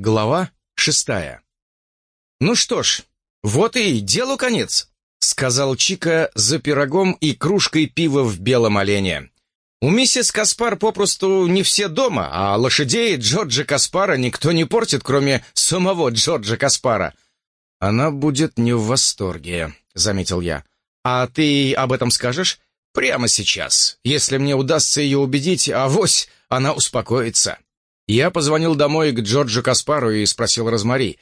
Глава шестая. «Ну что ж, вот и делу конец», — сказал Чика за пирогом и кружкой пива в белом олене. «У миссис Каспар попросту не все дома, а лошадей Джорджа Каспара никто не портит, кроме самого Джорджа Каспара». «Она будет не в восторге», — заметил я. «А ты об этом скажешь?» «Прямо сейчас. Если мне удастся ее убедить, авось она успокоится». Я позвонил домой к Джорджу Каспару и спросил Розмари,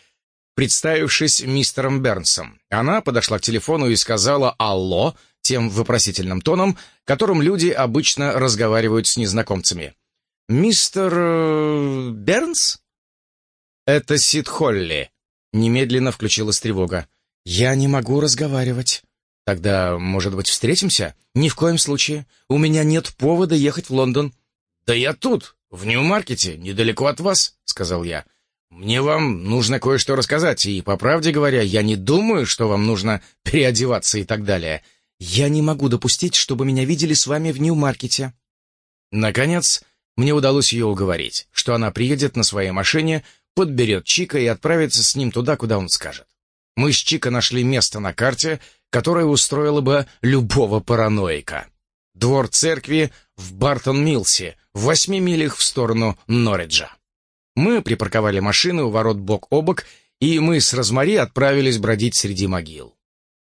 представившись мистером Бернсом. Она подошла к телефону и сказала «Алло» тем вопросительным тоном, которым люди обычно разговаривают с незнакомцами. «Мистер... Э, Бернс?» «Это Сид Холли», — немедленно включилась тревога. «Я не могу разговаривать». «Тогда, может быть, встретимся?» «Ни в коем случае. У меня нет повода ехать в Лондон». «Да я тут, в Нью-Маркете, недалеко от вас», — сказал я. «Мне вам нужно кое-что рассказать, и, по правде говоря, я не думаю, что вам нужно переодеваться и так далее. Я не могу допустить, чтобы меня видели с вами в Нью-Маркете». Наконец, мне удалось ее уговорить, что она приедет на своей машине, подберет Чика и отправится с ним туда, куда он скажет. Мы с Чика нашли место на карте, которое устроило бы любого параноика. Двор церкви в Бартон-Милсе, в восьми милях в сторону Норриджа. Мы припарковали машины у ворот бок о бок, и мы с Розмари отправились бродить среди могил.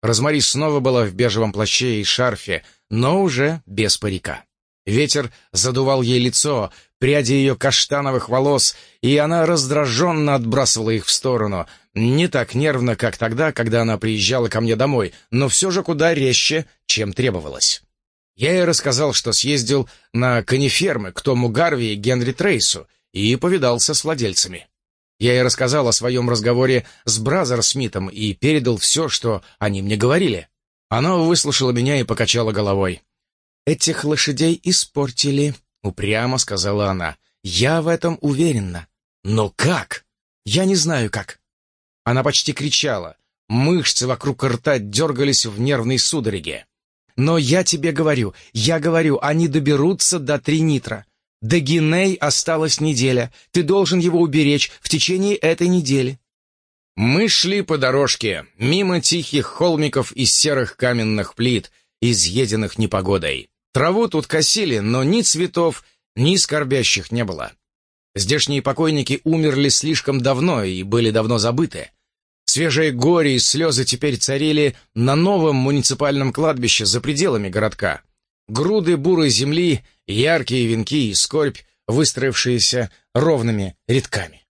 Розмари снова была в бежевом плаще и шарфе, но уже без парика. Ветер задувал ей лицо, пряди ее каштановых волос, и она раздраженно отбрасывала их в сторону. Не так нервно, как тогда, когда она приезжала ко мне домой, но все же куда резче, чем требовалось. Я ей рассказал, что съездил на конефермы к Тому Гарви и Генри Трейсу и повидался с владельцами. Я ей рассказал о своем разговоре с Бразер Смитом и передал все, что они мне говорили. Она выслушала меня и покачала головой. «Этих лошадей испортили», — упрямо сказала она. «Я в этом уверена». «Но как?» «Я не знаю, как». Она почти кричала. Мышцы вокруг рта дергались в нервной судороге. Но я тебе говорю, я говорю, они доберутся до Тринитра. До Гиней осталась неделя. Ты должен его уберечь в течение этой недели. Мы шли по дорожке, мимо тихих холмиков из серых каменных плит, изъеденных непогодой. Траву тут косили, но ни цветов, ни скорбящих не было. Здешние покойники умерли слишком давно и были давно забыты. Свежее горе и слезы теперь царили на новом муниципальном кладбище за пределами городка. Груды бурой земли, яркие венки и скорбь, выстроившиеся ровными рядками.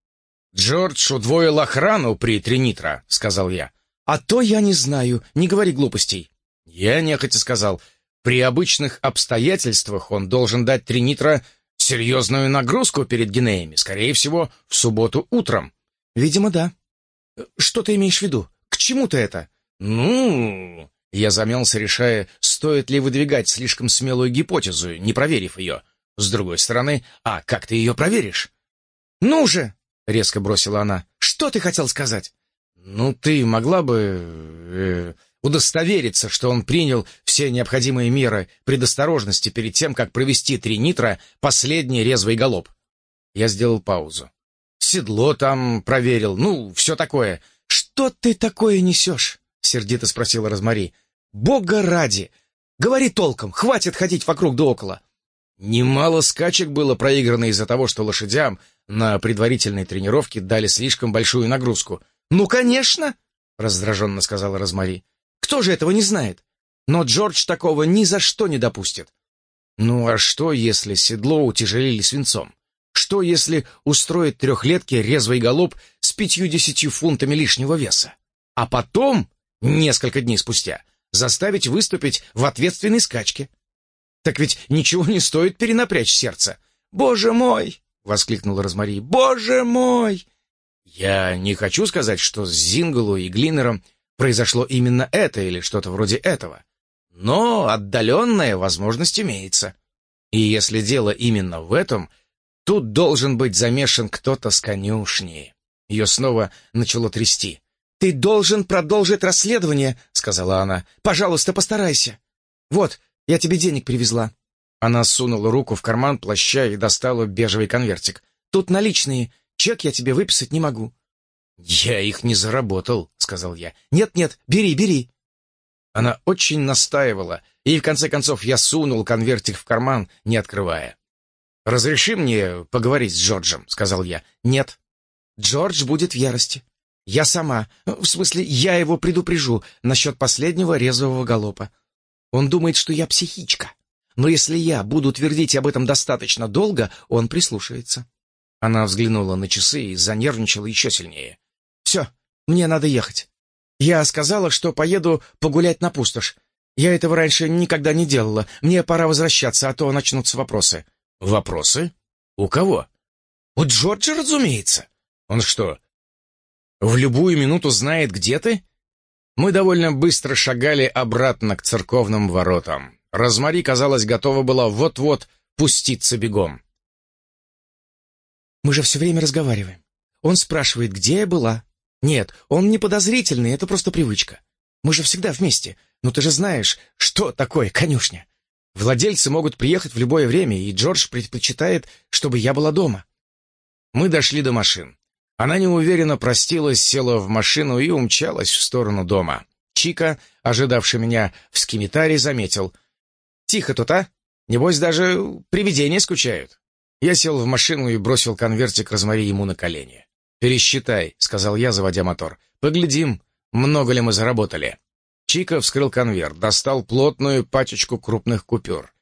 «Джордж удвоил охрану при Тринитро», — сказал я. «А то я не знаю, не говори глупостей». Я нехотя сказал, при обычных обстоятельствах он должен дать Тринитро серьезную нагрузку перед Гинеями, скорее всего, в субботу утром. «Видимо, да», «Что ты имеешь в виду? К чему ты это?» «Ну...» Я замялся, решая, стоит ли выдвигать слишком смелую гипотезу, не проверив ее. С другой стороны, а как ты ее проверишь? «Ну же!» — резко бросила она. «Что ты хотел сказать?» «Ну, ты могла бы... Э, удостовериться, что он принял все необходимые меры предосторожности перед тем, как провести три нитра последний резвый галоп». Я сделал паузу седло там проверил, ну, все такое. Что ты такое несешь? Сердито спросила Розмари. Бога ради! Говори толком, хватит ходить вокруг да около. Немало скачек было проиграно из-за того, что лошадям на предварительной тренировке дали слишком большую нагрузку. «Ну, конечно!» — раздраженно сказала Розмари. «Кто же этого не знает? Но Джордж такого ни за что не допустит». «Ну а что, если седло утяжелили свинцом? Что, если устроить трехлетке резвый галоп с пятью-десятью фунтами лишнего веса? А потом, несколько дней спустя, заставить выступить в ответственной скачке? Так ведь ничего не стоит перенапрячь сердце. «Боже мой!» — воскликнула Розмари. «Боже мой!» Я не хочу сказать, что с Зингалу и Глинером произошло именно это или что-то вроде этого. Но отдаленная возможность имеется. И если дело именно в этом — Тут должен быть замешан кто-то с конюшни. Ее снова начало трясти. «Ты должен продолжить расследование», — сказала она. «Пожалуйста, постарайся. Вот, я тебе денег привезла». Она сунула руку в карман плаща и достала бежевый конвертик. «Тут наличные. Чек я тебе выписать не могу». «Я их не заработал», — сказал я. «Нет-нет, бери, бери». Она очень настаивала, и в конце концов я сунул конвертик в карман, не открывая. «Разреши мне поговорить с Джорджем», — сказал я. «Нет. Джордж будет в ярости. Я сама, в смысле, я его предупрежу насчет последнего резвого галопа. Он думает, что я психичка. Но если я буду твердить об этом достаточно долго, он прислушается». Она взглянула на часы и занервничала еще сильнее. «Все, мне надо ехать. Я сказала, что поеду погулять на пустошь. Я этого раньше никогда не делала. Мне пора возвращаться, а то начнутся вопросы». «Вопросы? У кого?» «У Джорджа, разумеется». «Он что, в любую минуту знает, где ты?» Мы довольно быстро шагали обратно к церковным воротам. Розмари, казалось, готова была вот-вот пуститься бегом. «Мы же все время разговариваем. Он спрашивает, где я была. Нет, он не подозрительный, это просто привычка. Мы же всегда вместе. Но ты же знаешь, что такое конюшня. Владельцы могут приехать в любое время, и Джордж предпочитает, чтобы я была дома. Мы дошли до машин. Она неуверенно простилась, села в машину и умчалась в сторону дома. Чика, ожидавший меня в скимитаре, заметил. «Тихо тут, а? Небось, даже привидения скучают». Я сел в машину и бросил конвертик Розмари ему на колени. «Пересчитай», — сказал я, заводя мотор. «Поглядим, много ли мы заработали». Чика вскрыл конверт, достал плотную пачечку крупных купюр.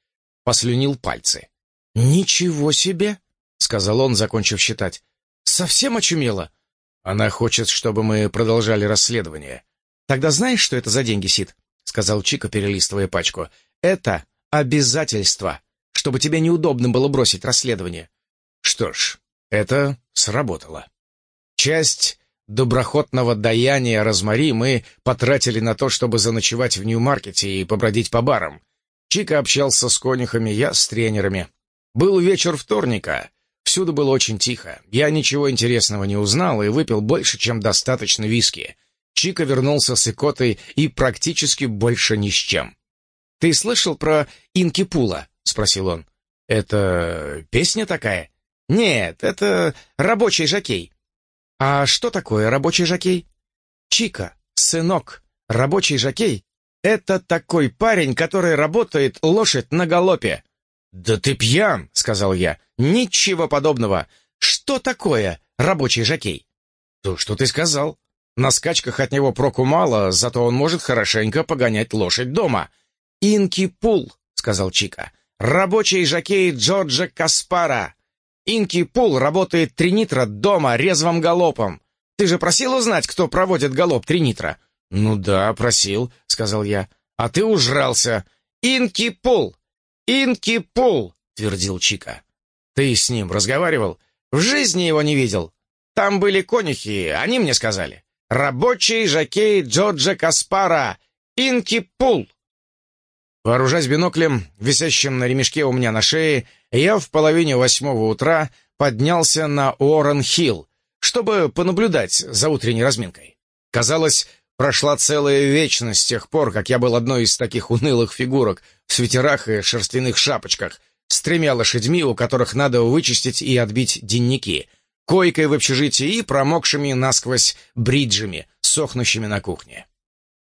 Послюнил пальцы. «Ничего себе!» — сказал он, закончив считать. «Совсем очумело!» «Она хочет, чтобы мы продолжали расследование». «Тогда знаешь, что это за деньги, Сид?» — сказал Чика, перелистывая пачку. «Это обязательство, чтобы тебе неудобно было бросить расследование». «Что ж, это сработало». Часть доброхотного даяния Розмари мы потратили на то, чтобы заночевать в Нью-Маркете и побродить по барам. Чика общался с конюхами, я с тренерами. Был вечер вторника. Всюду было очень тихо. Я ничего интересного не узнал и выпил больше, чем достаточно виски. Чика вернулся с икотой и практически больше ни с чем. «Ты слышал про Инки Пула?» — спросил он. «Это песня такая?» «Нет, это рабочий жокей. А что такое рабочий жокей? Чика, сынок, рабочий жокей — это такой парень, который работает лошадь на галопе. «Да ты пьян!» — сказал я. «Ничего подобного. Что такое рабочий жокей?» «То, что ты сказал. На скачках от него проку мало, зато он может хорошенько погонять лошадь дома». «Инки Пул», — сказал Чика. «Рабочий жокей Джорджа Каспара. Инки Пул работает тринитро дома резвым галопом. Ты же просил узнать, кто проводит галоп тринитро?» «Ну да, просил», — сказал я. «А ты ужрался». «Инки Пул! Инки Пул!» — твердил Чика. «Ты с ним разговаривал?» «В жизни его не видел. Там были конюхи, они мне сказали. Рабочий жокей Джорджа Каспара. Инки Пул!» Вооружаясь биноклем, висящим на ремешке у меня на шее, я в половине восьмого утра поднялся на Уоррен-Хилл, чтобы понаблюдать за утренней разминкой. Казалось, прошла целая вечность с тех пор, как я был одной из таких унылых фигурок в свитерах и шерстяных шапочках, с тремя лошадьми, у которых надо вычистить и отбить денники, койкой в общежитии и промокшими насквозь бриджами, сохнущими на кухне.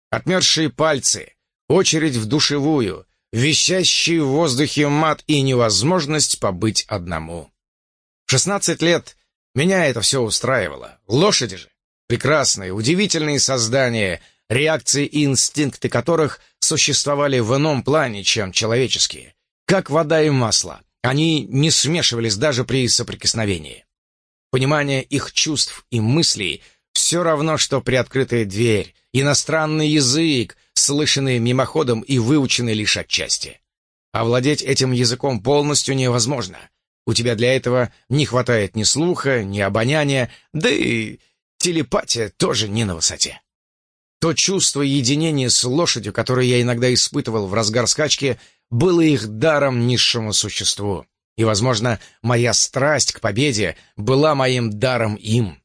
Отмерзшие пальцы, очередь в душевую, висящий в воздухе мат и невозможность побыть одному. В шестнадцать лет меня это все устраивало. Лошади же, прекрасные, удивительные создания, реакции и инстинкты которых существовали в ином плане, чем человеческие. Как вода и масло, они не смешивались даже при соприкосновении. Понимание их чувств и мыслей все равно, что приоткрытая дверь, иностранный язык, слышанные мимоходом и выученные лишь отчасти. Овладеть этим языком полностью невозможно. У тебя для этого не хватает ни слуха, ни обоняния, да и телепатия тоже не на высоте. То чувство единения с лошадью, которое я иногда испытывал в разгар скачки, было их даром низшему существу. И, возможно, моя страсть к победе была моим даром им.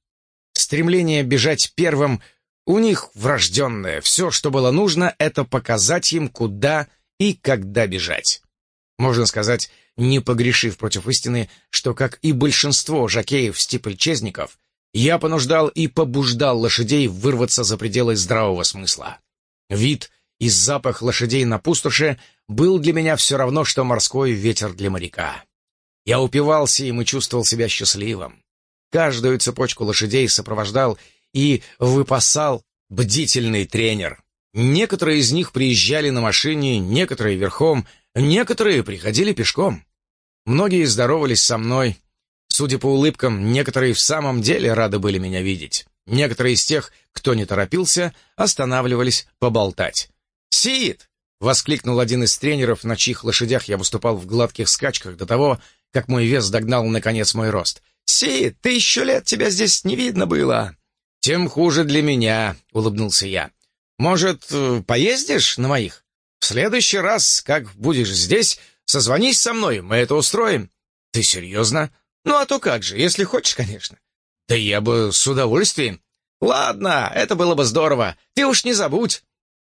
Стремление бежать первым у них врожденное. Все, что было нужно, это показать им, куда и когда бежать. Можно сказать, не погрешив против истины, что, как и большинство жакеев-степльчезников, я понуждал и побуждал лошадей вырваться за пределы здравого смысла. Вид и запах лошадей на пустоши был для меня все равно, что морской ветер для моряка. Я упивался им и чувствовал себя счастливым. Каждую цепочку лошадей сопровождал и выпасал бдительный тренер. Некоторые из них приезжали на машине, некоторые верхом, некоторые приходили пешком. Многие здоровались со мной. Судя по улыбкам, некоторые в самом деле рады были меня видеть. Некоторые из тех, кто не торопился, останавливались поболтать. «Сид!» — воскликнул один из тренеров, на чьих лошадях я выступал в гладких скачках до того, как мой вес догнал, наконец, мой рост. «Сид, тысячу лет тебя здесь не видно было!» «Тем хуже для меня», — улыбнулся я. «Может, э, поездишь на моих? В следующий раз, как будешь здесь, созвонись со мной, мы это устроим». «Ты серьезно? Ну, а то как же, если хочешь, конечно». «Да я бы с удовольствием». «Ладно, это было бы здорово. Ты уж не забудь».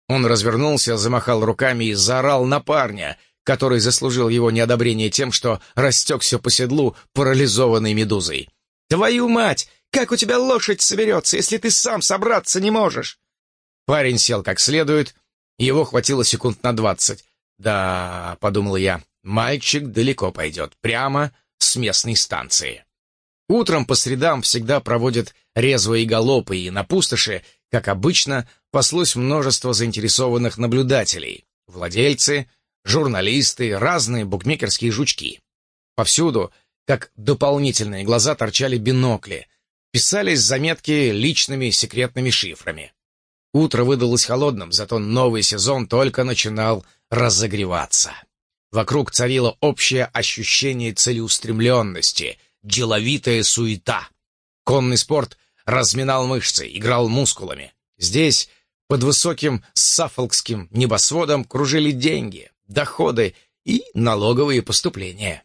Он развернулся, замахал руками и заорал на парня, который заслужил его неодобрение тем, что растекся по седлу парализованной медузой. «Твою мать! Как у тебя лошадь соберется, если ты сам собраться не можешь?» Парень сел как следует, его хватило секунд на двадцать. «Да», — подумал я, — «мальчик далеко пойдет, прямо с местной станции». Утром по средам всегда проводят резвые галопы, и на пустоши, как обычно, паслось множество заинтересованных наблюдателей. Владельцы, журналисты, разные букмекерские жучки. Повсюду, как дополнительные глаза, торчали бинокли, писались заметки личными секретными шифрами. Утро выдалось холодным, зато новый сезон только начинал разогреваться. Вокруг царило общее ощущение целеустремленности, деловитая суета. Конный спорт разминал мышцы, играл мускулами. Здесь, под высоким саффолкским небосводом, кружили деньги, доходы и налоговые поступления.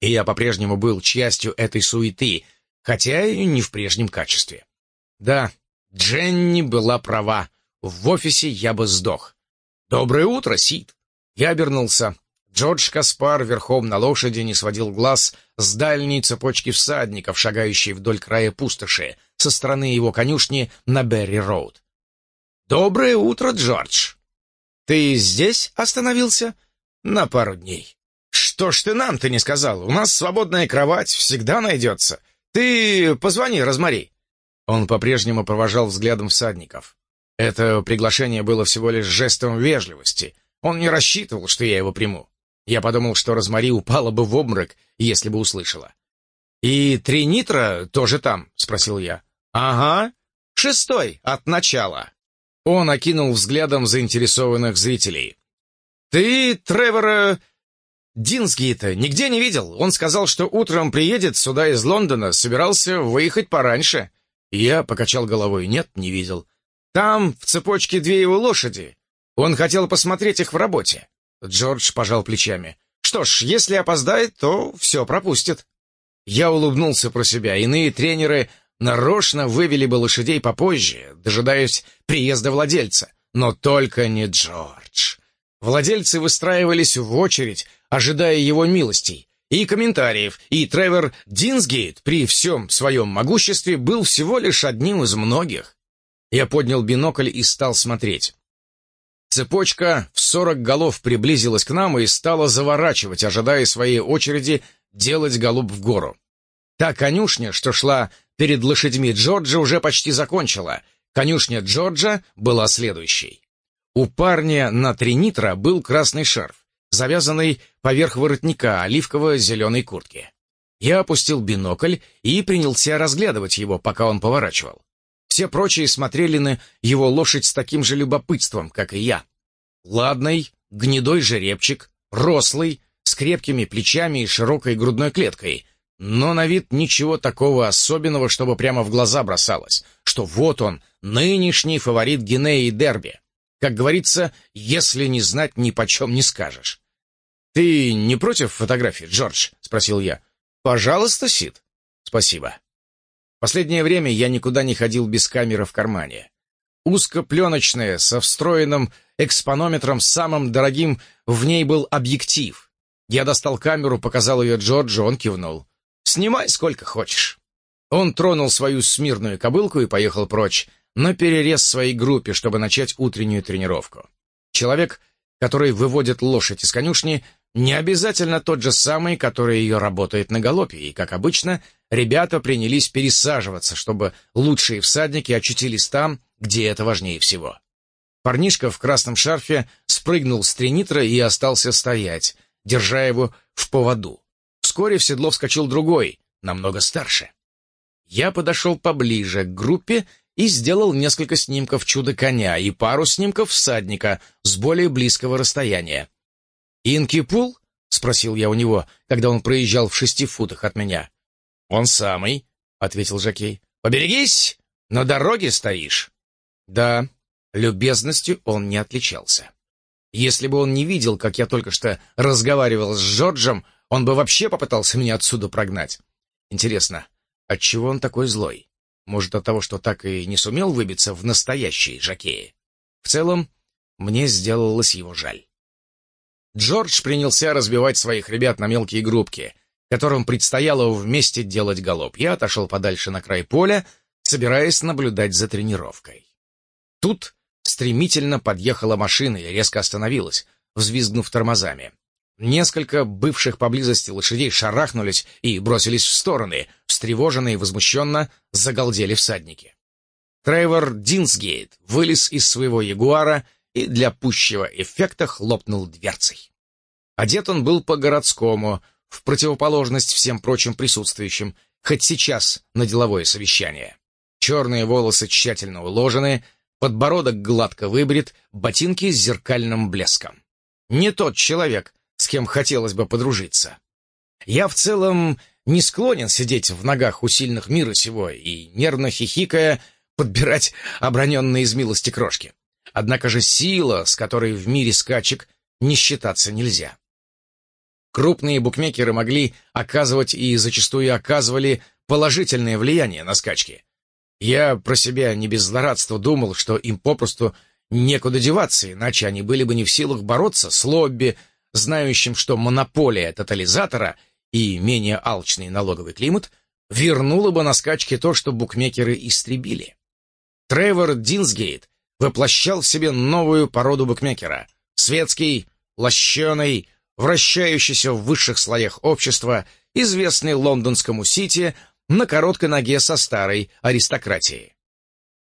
И я по-прежнему был частью этой суеты, хотя и не в прежнем качестве. Да, Дженни была права. В офисе я бы сдох. «Доброе утро, Сид!» Я обернулся. Джордж Каспар верхом на лошади не сводил глаз с дальней цепочки всадников, шагающей вдоль края пустоши, со стороны его конюшни на Берри-Роуд. «Доброе утро, Джордж!» «Ты здесь остановился?» «На пару дней». «Что ж ты нам-то не сказал? У нас свободная кровать всегда найдется. Ты позвони Розмари». Он по-прежнему провожал взглядом всадников. Это приглашение было всего лишь жестом вежливости. Он не рассчитывал, что я его приму. Я подумал, что Розмари упала бы в обморок, если бы услышала. «И три нитра тоже там?» — спросил я. «Ага, шестой от начала». Он окинул взглядом заинтересованных зрителей. «Ты Тревора Динсгейта нигде не видел? Он сказал, что утром приедет сюда из Лондона, собирался выехать пораньше». Я покачал головой. Нет, не видел. Там в цепочке две его лошади. Он хотел посмотреть их в работе. Джордж пожал плечами. Что ж, если опоздает, то все пропустит. Я улыбнулся про себя. Иные тренеры нарочно вывели бы лошадей попозже, дожидаясь приезда владельца. Но только не Джордж. Владельцы выстраивались в очередь, ожидая его милостей и комментариев, и Тревор Динсгейт при всем своем могуществе был всего лишь одним из многих. Я поднял бинокль и стал смотреть. Цепочка в сорок голов приблизилась к нам и стала заворачивать, ожидая своей очереди делать голуб в гору. Та конюшня, что шла перед лошадьми Джорджа, уже почти закончила. Конюшня Джорджа была следующей. У парня на три нитра был красный шарф завязанной поверх воротника оливково-зеленой куртки. Я опустил бинокль и принялся разглядывать его, пока он поворачивал. Все прочие смотрели на его лошадь с таким же любопытством, как и я. Ладный, гнедой жеребчик, рослый, с крепкими плечами и широкой грудной клеткой, но на вид ничего такого особенного, чтобы прямо в глаза бросалось, что вот он, нынешний фаворит Гинеи Дерби. Как говорится, если не знать, ни почем не скажешь. «Ты не против фотографии, Джордж?» — спросил я. «Пожалуйста, Сид». «Спасибо». Последнее время я никуда не ходил без камеры в кармане. Узкопленочная, со встроенным экспонометром, самым дорогим в ней был объектив. Я достал камеру, показал ее Джорджу, он кивнул. «Снимай сколько хочешь». Он тронул свою смирную кобылку и поехал прочь, на перерез своей группе, чтобы начать утреннюю тренировку. Человек, который выводит лошадь из конюшни, не обязательно тот же самый, который ее работает на галопе, и, как обычно, ребята принялись пересаживаться, чтобы лучшие всадники очутились там, где это важнее всего. Парнишка в красном шарфе спрыгнул с тринитра и остался стоять, держа его в поводу. Вскоре в седло вскочил другой, намного старше. Я подошел поближе к группе и сделал несколько снимков чуда-коня и пару снимков всадника с более близкого расстояния. «Инкипул?» — спросил я у него, когда он проезжал в шести футах от меня. «Он самый», — ответил Жакей. «Поберегись, на дороге стоишь». Да, любезностью он не отличался. Если бы он не видел, как я только что разговаривал с Джорджем, он бы вообще попытался меня отсюда прогнать. Интересно, Отчего он такой злой? Может, от того, что так и не сумел выбиться в настоящие жакеи? В целом, мне сделалось его жаль. Джордж принялся разбивать своих ребят на мелкие группки, которым предстояло вместе делать галоп. Я отошел подальше на край поля, собираясь наблюдать за тренировкой. Тут стремительно подъехала машина и резко остановилась, взвизгнув тормозами. Несколько бывших поблизости лошадей шарахнулись и бросились в стороны, встревоженные и возмущенно загалдели всадники. Трейвор Динсгейт вылез из своего ягуара и для пущего эффекта хлопнул дверцей. Одет он был по-городскому, в противоположность всем прочим присутствующим, хоть сейчас на деловое совещание. Черные волосы тщательно уложены, подбородок гладко выбрит, ботинки с зеркальным блеском. Не тот человек, с кем хотелось бы подружиться. Я в целом не склонен сидеть в ногах у сильных мира сего и, нервно хихикая, подбирать оброненные из милости крошки. Однако же сила, с которой в мире скачек, не считаться нельзя. Крупные букмекеры могли оказывать и зачастую оказывали положительное влияние на скачки. Я про себя не без злорадства думал, что им попросту некуда деваться, иначе они были бы не в силах бороться с лобби, знающим, что монополия тотализатора и менее алчный налоговый климат вернула бы на скачки то, что букмекеры истребили. Тревор Динсгейт воплощал в себе новую породу букмекера. Светский, лощеный, вращающийся в высших слоях общества, известный лондонскому Сити на короткой ноге со старой аристократией.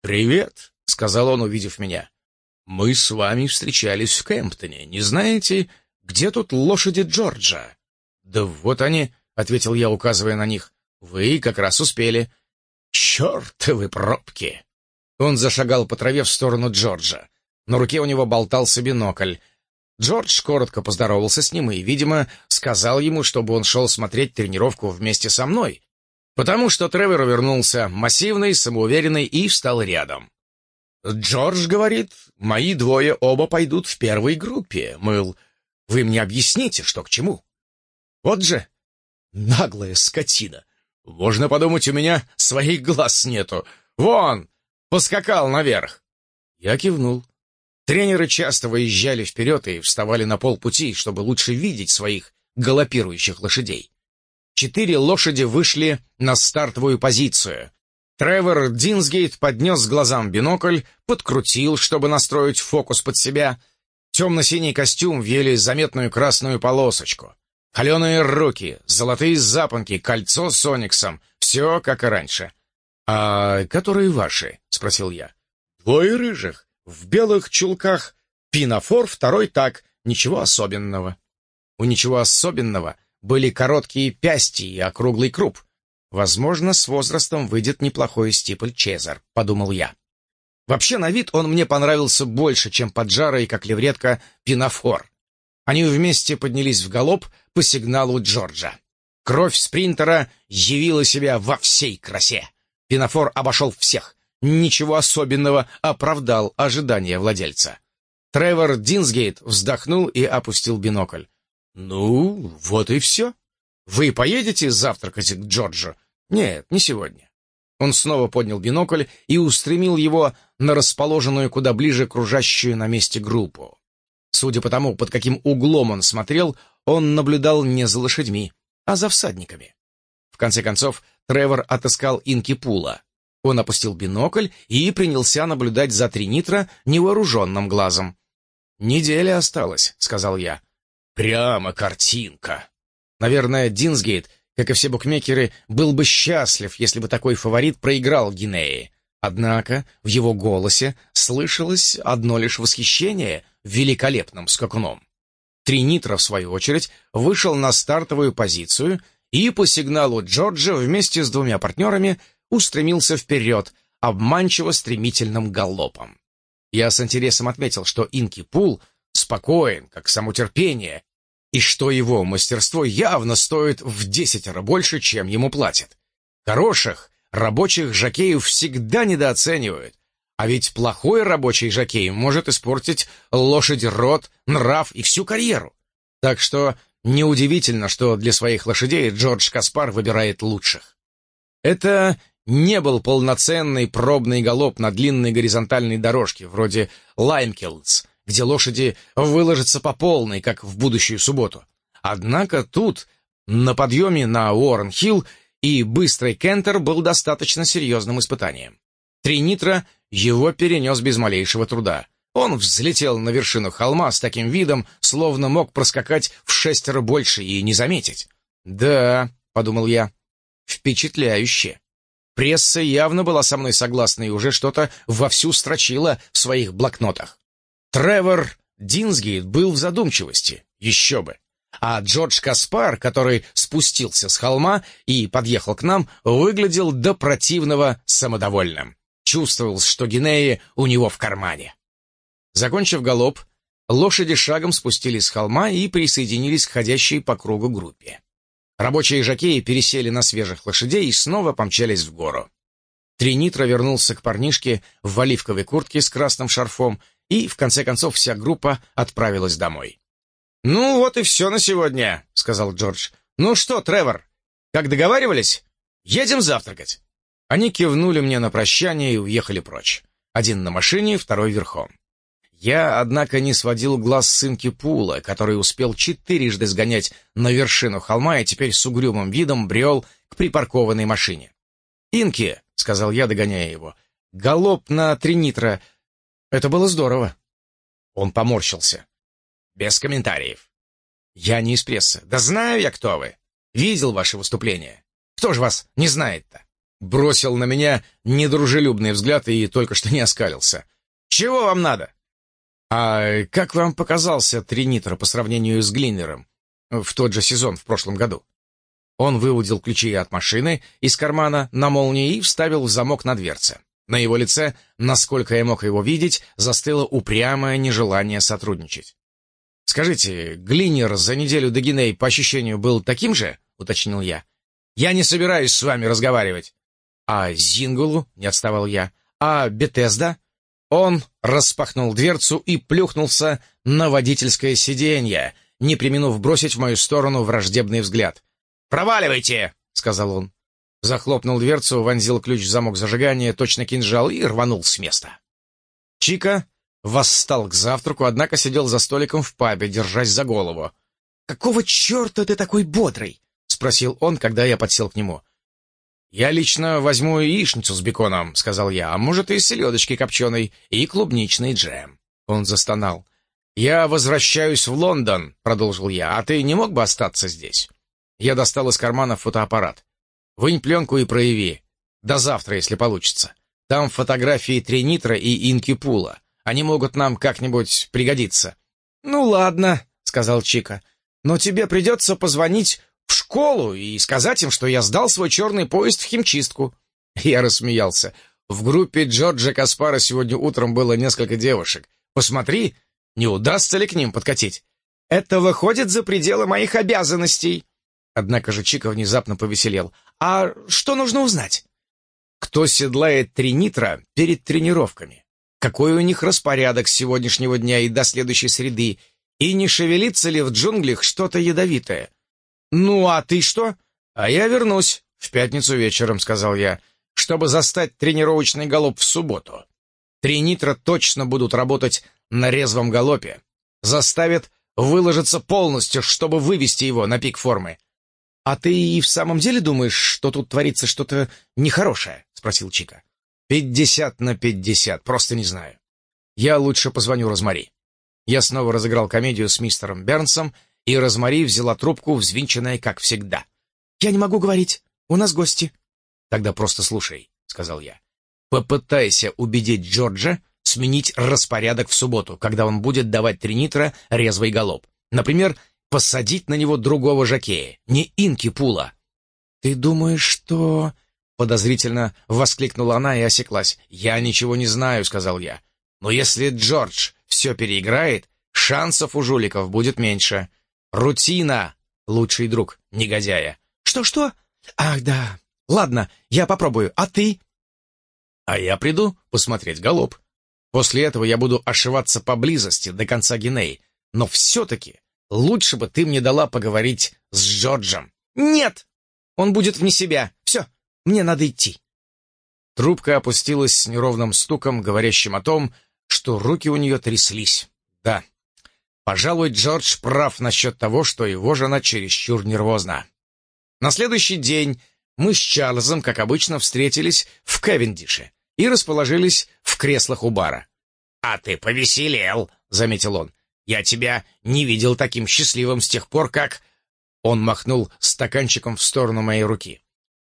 «Привет», — сказал он, увидев меня. «Мы с вами встречались в Кемптоне. Не знаете, где тут лошади Джорджа?» «Да вот они», — ответил я, указывая на них. «Вы как раз успели». «Чертовы пробки!» Он зашагал по траве в сторону Джорджа. На руке у него болтался бинокль. Джордж коротко поздоровался с ним и, видимо, сказал ему, чтобы он шел смотреть тренировку вместе со мной, потому что Тревор вернулся массивный, самоуверенный и встал рядом. «Джордж говорит, мои двое оба пойдут в первой группе, мыл, вы мне объясните, что к чему. Вот же наглая скотина. Можно подумать, у меня своих глаз нету. Вон, поскакал наверх. Я кивнул. Тренеры часто выезжали вперед и вставали на полпути, чтобы лучше видеть своих галопирующих лошадей. Четыре лошади вышли на стартовую позицию. Тревор Динсгейт поднес глазам бинокль, подкрутил, чтобы настроить фокус под себя — Темно-синий костюм въели заметную красную полосочку. Холеные руки, золотые запонки, кольцо с ониксом. Все как и раньше. «А которые ваши?» — спросил я. «Двое рыжих, в белых чулках. Пинофор, второй так. Ничего особенного». У ничего особенного были короткие пясти и округлый круп. Возможно, с возрастом выйдет неплохой стипль Чезар, подумал я. Вообще, на вид он мне понравился больше, чем поджара и, как левретка, пинофор. Они вместе поднялись в галоп по сигналу Джорджа. Кровь спринтера явила себя во всей красе. Пинофор обошел всех. Ничего особенного оправдал ожидания владельца. Тревор Динсгейт вздохнул и опустил бинокль. «Ну, вот и все. Вы поедете завтракать к Джорджу?» «Нет, не сегодня. Он снова поднял бинокль и устремил его на расположенную куда ближе кружащую на месте группу. Судя по тому, под каким углом он смотрел, он наблюдал не за лошадьми, а за всадниками. Конце концов, Тревор отыскал инки Пула. Он опустил бинокль и принялся наблюдать за Тринитро невооруженным глазом. «Неделя осталась», — сказал я. «Прямо картинка». Наверное, Динсгейт, как и все букмекеры, был бы счастлив, если бы такой фаворит проиграл Гинеи. Однако в его голосе слышалось одно лишь восхищение великолепным скакуном. Тринитро, в свою очередь, вышел на стартовую позицию и по сигналу Джорджа вместе с двумя партнерами устремился вперед, обманчиво стремительным галопом. Я с интересом отметил, что Инки Пул спокоен, как само терпение, и что его мастерство явно стоит в десятеро больше, чем ему платят. Хороших, рабочих жакеев всегда недооценивают, а ведь плохой рабочий жокей может испортить лошади рот, нрав и всю карьеру. Так что неудивительно, что для своих лошадей Джордж Каспар выбирает лучших. Это не был полноценный пробный галоп на длинной горизонтальной дорожке, вроде Лаймкилнс, где лошади выложатся по полной, как в будущую субботу. Однако тут, на подъеме на Уоррен-Хилл, и быстрый кентер был достаточно серьезным испытанием. Тринитро его перенес без малейшего труда. Он взлетел на вершину холма с таким видом, словно мог проскакать в шестеро больше и не заметить. «Да», — подумал я, — «впечатляюще». Пресса явно была со мной согласна и уже что-то вовсю строчила в своих блокнотах. Тревор Динсгейт был в задумчивости, еще бы. А Джордж Каспар, который спустился с холма и подъехал к нам, выглядел до противного самодовольным. Чувствовал, что Гинеи у него в кармане. Закончив галоп, лошади шагом спустились с холма и присоединились к ходящей по кругу группе. Рабочие жакеи пересели на свежих лошадей и снова помчались в гору. Тринитро вернулся к парнишке в оливковой куртке с красным шарфом, и, в конце концов, вся группа отправилась домой. «Ну, вот и все на сегодня», — сказал Джордж. «Ну что, Тревор, как договаривались? Едем завтракать». Они кивнули мне на прощание и уехали прочь. Один на машине, второй верхом. Я, однако, не сводил глаз сынки Пула, который успел четырежды сгонять на вершину холма и теперь с угрюмым видом брел к припаркованной машине. «Инки», — сказал я, догоняя его, — «галоп на три нитра. Это было здорово». Он поморщился. «Без комментариев». «Я не из прессы. Да знаю я, кто вы. Видел ваше выступление. Кто же вас не знает-то?» Бросил на меня недружелюбный взгляд и только что не оскалился. «Чего вам надо?» «А как вам показался Тринитро по сравнению с Глиннером в тот же сезон в прошлом году?» Он выудил ключи от машины из кармана на молнии и вставил в замок на дверце. На его лице, насколько я мог его видеть, застыло упрямое нежелание сотрудничать. «Скажите, Глиннер за неделю до Гиней по ощущению был таким же?» — уточнил я. «Я не собираюсь с вами разговаривать». «А Зингулу?» — не отставал я. «А Бетезда?» Он распахнул дверцу и плюхнулся на водительское сиденье, не применув бросить в мою сторону враждебный взгляд. «Проваливайте!» — сказал он. Захлопнул дверцу, вонзил ключ в замок зажигания, точно кинжал, и рванул с места. Чика восстал к завтраку, однако сидел за столиком в пабе, держась за голову. «Какого черта ты такой бодрый?» — спросил он, когда я подсел к нему. «Я лично возьму яичницу с беконом», — сказал я, «а может и селедочки копченой, и клубничный джем». Он застонал. «Я возвращаюсь в Лондон», — продолжил я, «а ты не мог бы остаться здесь?» Я достал из кармана фотоаппарат. «Вынь пленку и прояви. До завтра, если получится. Там фотографии Тринитра и Инки Пула. Они могут нам как-нибудь пригодиться». «Ну ладно», — сказал Чика, «но тебе придется позвонить в школу и сказать им, что я сдал свой черный поезд в химчистку». Я рассмеялся. В группе Джорджа Каспара сегодня утром было несколько девушек. Посмотри, не удастся ли к ним подкатить. Это выходит за пределы моих обязанностей. Однако же Чика внезапно повеселел. А что нужно узнать? Кто седлает тринитра перед тренировками? Какой у них распорядок с сегодняшнего дня и до следующей среды? И не шевелится ли в джунглях что-то ядовитое? «Ну, а ты что?» «А я вернусь в пятницу вечером», — сказал я, «чтобы застать тренировочный галоп в субботу. Три нитра точно будут работать на резвом галопе. заставит выложиться полностью, чтобы вывести его на пик формы. «А ты и в самом деле думаешь, что тут творится что-то нехорошее?» — спросил Чика. «Пятьдесят на пятьдесят, просто не знаю. Я лучше позвоню Розмари». Я снова разыграл комедию с мистером Бернсом, и Розмари взяла трубку, взвинченная, как всегда. «Я не могу говорить. У нас гости». «Тогда просто слушай», — сказал я. «Попытайся убедить Джорджа сменить распорядок в субботу, когда он будет давать тринитро резвый галоп. Например, посадить на него другого жокея, не Инки Пула». «Ты думаешь, что...» — подозрительно воскликнула она и осеклась. «Я ничего не знаю», — сказал я. «Но если Джордж все переиграет, шансов у жуликов будет меньше. Рутина — лучший друг негодяя». «Что-что? Ах, да. Ладно, я попробую. А ты?» «А я приду посмотреть галоп. После этого я буду ошиваться поблизости до конца Гиней. Но все-таки лучше бы ты мне дала поговорить с Джорджем». «Нет! Он будет вне себя. Все, мне надо идти». Трубка опустилась с неровным стуком, говорящим о том, что руки у нее тряслись. Да, пожалуй, Джордж прав насчет того, что его жена чересчур нервозна. На следующий день мы с Чарльзом, как обычно, встретились в Кевиндише и расположились в креслах у бара. «А ты повеселел», — заметил он. «Я тебя не видел таким счастливым с тех пор, как...» Он махнул стаканчиком в сторону моей руки.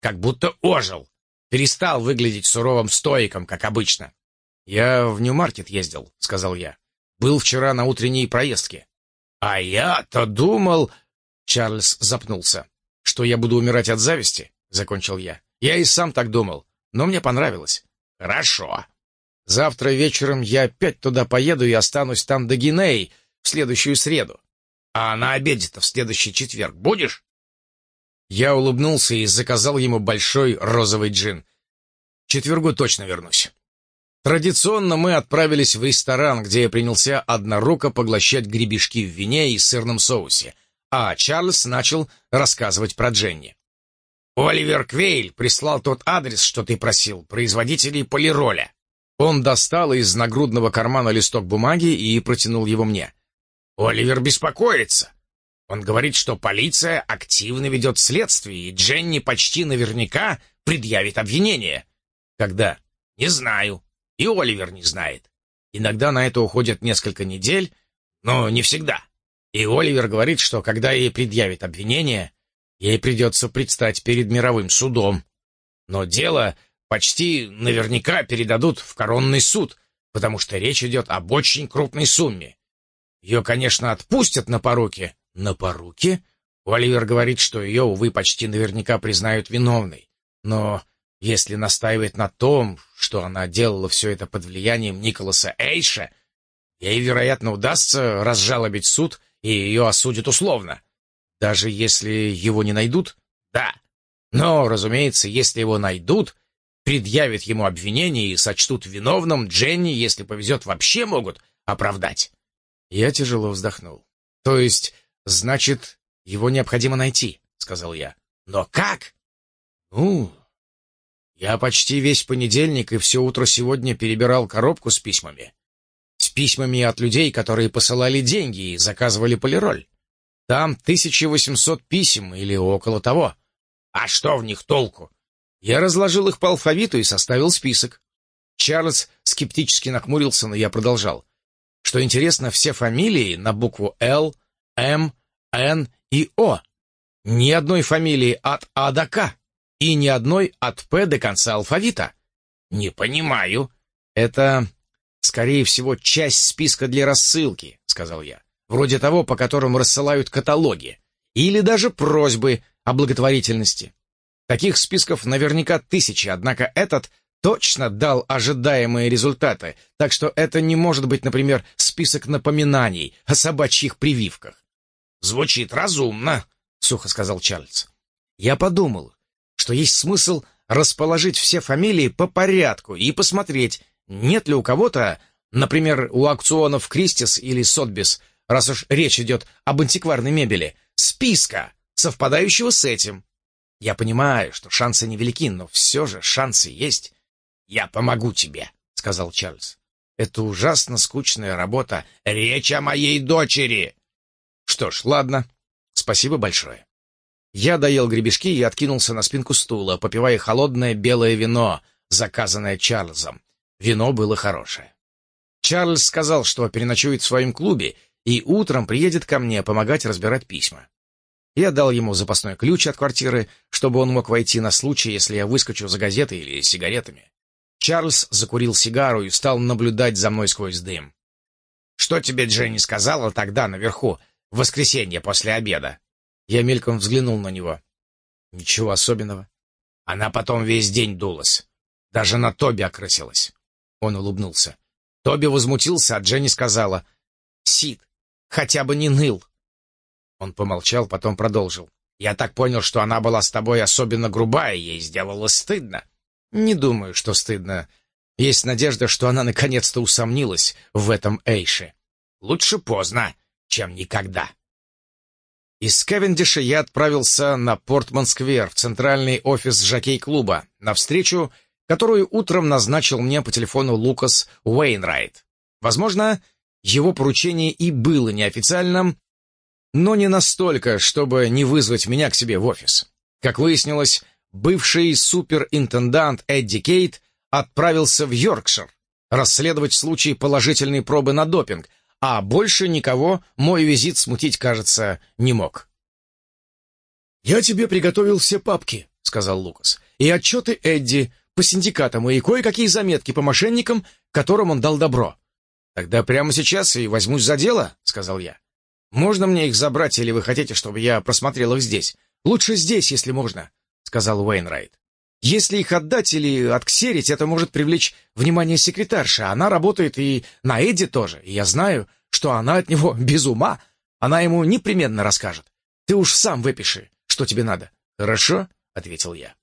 «Как будто ожил. Перестал выглядеть суровым стоиком, как обычно». «Я в Нью-Маркет ездил», — сказал я. «Был вчера на утренней проездке». «А я-то думал...» Чарльз запнулся. «Что я буду умирать от зависти?» — закончил я. «Я и сам так думал, но мне понравилось. «Хорошо. Завтра вечером я опять туда поеду и останусь там до Гинеи в следующую среду. А на обеде-то в следующий четверг будешь?» Я улыбнулся и заказал ему большой розовый джин. четвергу точно вернусь. Традиционно мы отправились в ресторан, где я принялся одноруко поглощать гребешки в вине и сырном соусе, а Чарльз начал рассказывать про Дженни. Оливер Квейль прислал тот адрес, что ты просил, производителей полироля. Он достал из нагрудного кармана листок бумаги и протянул его мне. Оливер беспокоится. Он говорит, что полиция активно ведет следствие, и Дженни почти наверняка предъявит обвинение. Когда? Не знаю. И Оливер не знает. Иногда на это уходит несколько недель, но не всегда. И Оливер говорит, что когда ей предъявит обвинение, Ей придется предстать перед мировым судом. Но дело почти наверняка передадут в коронный суд, потому что речь идет об очень крупной сумме. Ее, конечно, отпустят на поруки. На поруки? Оливер говорит, что ее, увы, почти наверняка признают виновной. Но если настаивать на том, что она делала все это под влиянием Николаса Эйша, ей, вероятно, удастся разжалобить суд, и ее осудят условно. Даже если его не найдут? Да. Но, разумеется, если его найдут, предъявят ему обвинение и сочтут виновным, Дженни, если повезет, вообще могут оправдать. Я тяжело вздохнул. То есть, значит, его необходимо найти, сказал я. Но как? Ну, я почти весь понедельник и все утро сегодня перебирал коробку с письмами. С письмами от людей, которые посылали деньги и заказывали полироль. Там 1800 писем или около того. А что в них толку? Я разложил их по алфавиту и составил список. Чарльз скептически нахмурился, но я продолжал. Что интересно, все фамилии на букву «Л», «М», «Н» и «О». Ни одной фамилии от А до К и ни одной от П до конца алфавита. Не понимаю. Это, скорее всего, часть списка для рассылки, сказал я вроде того, по которым рассылают каталоги, или даже просьбы о благотворительности. Таких списков наверняка тысячи, однако этот точно дал ожидаемые результаты, так что это не может быть, например, список напоминаний о собачьих прививках. «Звучит разумно», — сухо сказал Чарльз. «Я подумал, что есть смысл расположить все фамилии по порядку и посмотреть, нет ли у кого-то, например, у аукционов Кристис или Сотбис, раз уж речь идет об антикварной мебели, списка, совпадающего с этим. Я понимаю, что шансы невелики, но все же шансы есть. «Я помогу тебе», — сказал Чарльз. Это ужасно скучная работа. Речь о моей дочери. Что ж, ладно. Спасибо большое. Я доел гребешки и откинулся на спинку стула, попивая холодное белое вино, заказанное Чарльзом. Вино было хорошее. Чарльз сказал, что переночует в своем клубе и утром приедет ко мне помогать разбирать письма. Я дал ему запасной ключ от квартиры, чтобы он мог войти на случай, если я выскочу за газетой или сигаретами. Чарльз закурил сигару и стал наблюдать за мной сквозь дым. «Что тебе Дженни сказала тогда наверху, в воскресенье после обеда?» Я мельком взглянул на него. «Ничего особенного. Она потом весь день дулась. Даже на Тоби окрысилась». Он улыбнулся. Тоби возмутился, а Дженни сказала, «Сид, хотя бы не ныл». Он помолчал, потом продолжил. «Я так понял, что она была с тобой особенно грубая, ей сделала стыдно». Не думаю, что стыдно. Есть надежда, что она наконец-то усомнилась в этом Эйше. Лучше поздно, чем никогда. Из Кевендиша я отправился на Портман-сквер, в центральный офис жокей-клуба, на встречу, которую утром назначил мне по телефону Лукас Уэйнрайт. Возможно, его поручение и было неофициальным, но не настолько, чтобы не вызвать меня к себе в офис. Как выяснилось, бывший суперинтендант Эдди Кейт отправился в Йоркшир расследовать случай положительной пробы на допинг, а больше никого мой визит смутить, кажется, не мог. «Я тебе приготовил все папки», — сказал Лукас, «и отчеты Эдди по синдикатам и кое-какие заметки по мошенникам, которым он дал добро». «Тогда прямо сейчас и возьмусь за дело», — сказал я. «Можно мне их забрать, или вы хотите, чтобы я просмотрел их здесь? Лучше здесь, если можно сказал Уэйнрайт. «Если их отдать или отксерить, это может привлечь внимание секретарши. Она работает и на Эдди тоже, и я знаю, что она от него без ума. Она ему непременно расскажет. Ты уж сам выпиши, что тебе надо». «Хорошо», — ответил я.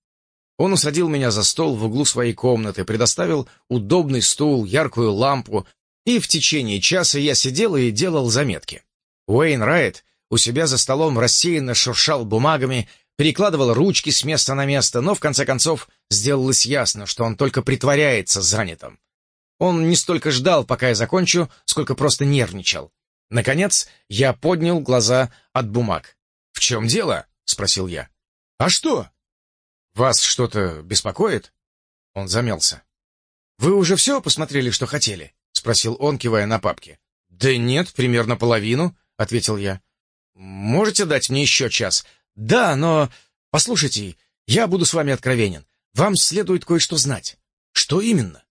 Он усадил меня за стол в углу своей комнаты, предоставил удобный стул, яркую лампу, и в течение часа я сидел и делал заметки. Уэйн Райт у себя за столом рассеянно шуршал бумагами перекладывал ручки с места на место, но в конце концов сделалось ясно, что он только притворяется занятым. Он не столько ждал, пока я закончу, сколько просто нервничал. Наконец, я поднял глаза от бумаг. «В чем дело?» — спросил я. «А что?» «Вас что-то беспокоит?» Он замялся. «Вы уже все посмотрели, что хотели?» — спросил он, кивая на папки. «Да нет, примерно половину», — ответил я. «Можете дать мне еще час? «Да, но... Послушайте, я буду с вами откровенен. Вам следует кое-что знать. Что именно?»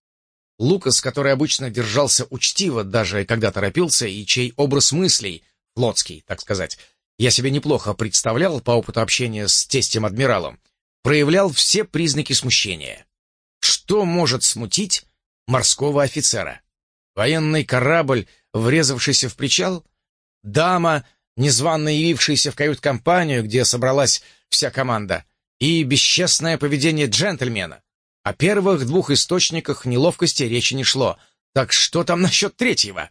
Лукас, который обычно держался учтиво, даже когда торопился, и чей образ мыслей, флотский, так сказать, я себе неплохо представлял по опыту общения с тестем-адмиралом, проявлял все признаки смущения. Что может смутить морского офицера? Военный корабль, врезавшийся в причал? Дама, незванно явившийся в кают-компанию, где собралась вся команда, и бесчестное поведение джентльмена. О первых двух источниках неловкости речи не шло. Так что там насчет третьего?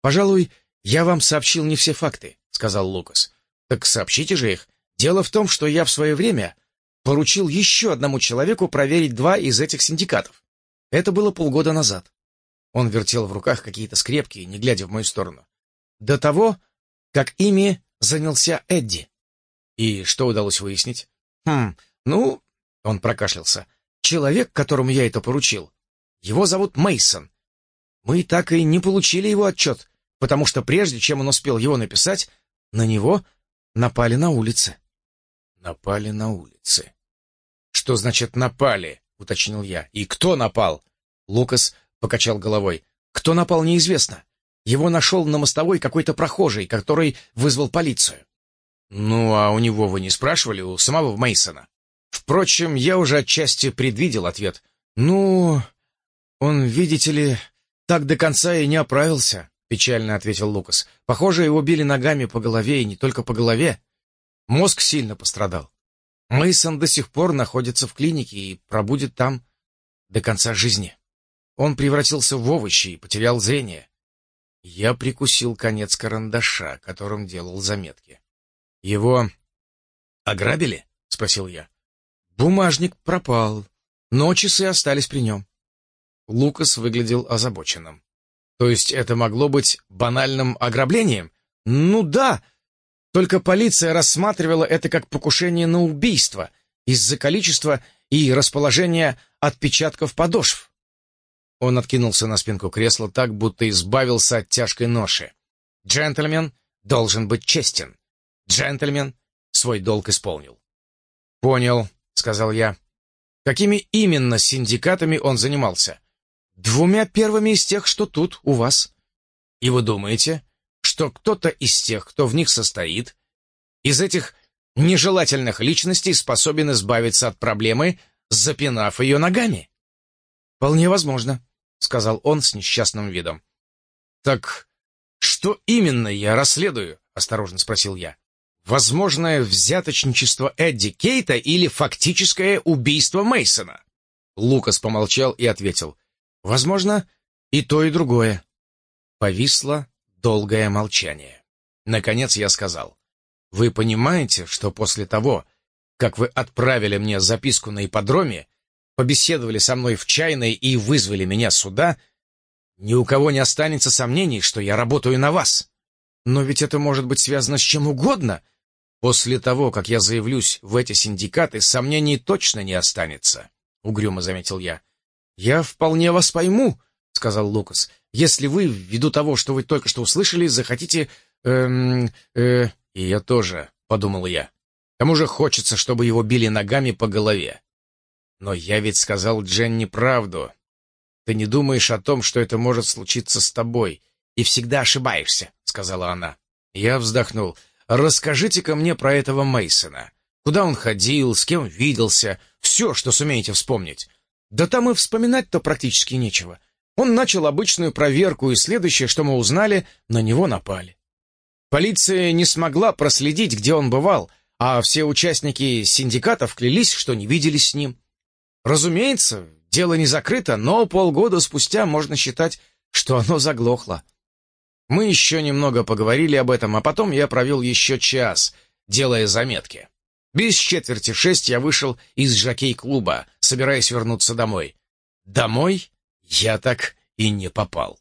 «Пожалуй, я вам сообщил не все факты», — сказал Лукас. «Так сообщите же их. Дело в том, что я в свое время поручил еще одному человеку проверить два из этих синдикатов. Это было полгода назад. Он вертел в руках какие-то скрепки, не глядя в мою сторону. До того как ими занялся Эдди. И что удалось выяснить? Хм, ну, он прокашлялся. Человек, которому я это поручил, его зовут Мейсон. Мы так и не получили его отчет, потому что прежде чем он успел его написать, на него напали на улице. Напали на улице. Что значит напали? уточнил я. И кто напал? Лукас покачал головой. Кто напал, неизвестно. Его нашел на мостовой какой-то прохожий, который вызвал полицию. Ну, а у него вы не спрашивали, у самого Мейсона? Впрочем, я уже отчасти предвидел ответ. Ну, он, видите ли, так до конца и не оправился, печально ответил Лукас. Похоже, его били ногами по голове, и не только по голове. Мозг сильно пострадал. Мейсон до сих пор находится в клинике и пробудет там до конца жизни. Он превратился в овощи и потерял зрение. Я прикусил конец карандаша, которым делал заметки. «Его ограбили?» — спросил я. «Бумажник пропал, но часы остались при нем». Лукас выглядел озабоченным. То есть это могло быть банальным ограблением? Ну да, только полиция рассматривала это как покушение на убийство из-за количества и расположения отпечатков подошв. Он откинулся на спинку кресла так, будто избавился от тяжкой ноши. Джентльмен должен быть честен. Джентльмен свой долг исполнил. «Понял», — сказал я. «Какими именно синдикатами он занимался?» «Двумя первыми из тех, что тут, у вас». «И вы думаете, что кто-то из тех, кто в них состоит, из этих нежелательных личностей способен избавиться от проблемы, запинав ее ногами?» «Вполне возможно», — сказал он с несчастным видом. «Так что именно я расследую?» — осторожно спросил я. «Возможное взяточничество Эдди Кейта или фактическое убийство Мейсона? Лукас помолчал и ответил. «Возможно, и то, и другое». Повисло долгое молчание. Наконец я сказал. «Вы понимаете, что после того, как вы отправили мне записку на ипподроме, побеседовали со мной в чайной и вызвали меня сюда, ни у кого не останется сомнений, что я работаю на вас. Но ведь это может быть связано с чем угодно. После того, как я заявлюсь в эти синдикаты, сомнений точно не останется, — угрюмо заметил я. Я вполне вас пойму, — сказал Лукас, — если вы, ввиду того, что вы только что услышали, захотите... Эм, э, и я тоже, — подумал я. К тому же хочется, чтобы его били ногами по голове. Но я ведь сказал Дженни правду. Ты не думаешь о том, что это может случиться с тобой, и всегда ошибаешься, сказала она. Я вздохнул. Расскажите-ка мне про этого Мейсона. Куда он ходил, с кем виделся, все, что сумеете вспомнить. Да там и вспоминать-то практически нечего. Он начал обычную проверку, и следующее, что мы узнали, на него напали. Полиция не смогла проследить, где он бывал, а все участники синдикатов клялись, что не виделись с ним. Разумеется, дело не закрыто, но полгода спустя можно считать, что оно заглохло. Мы еще немного поговорили об этом, а потом я провел еще час, делая заметки. Без четверти шесть я вышел из жокей-клуба, собираясь вернуться домой. Домой я так и не попал.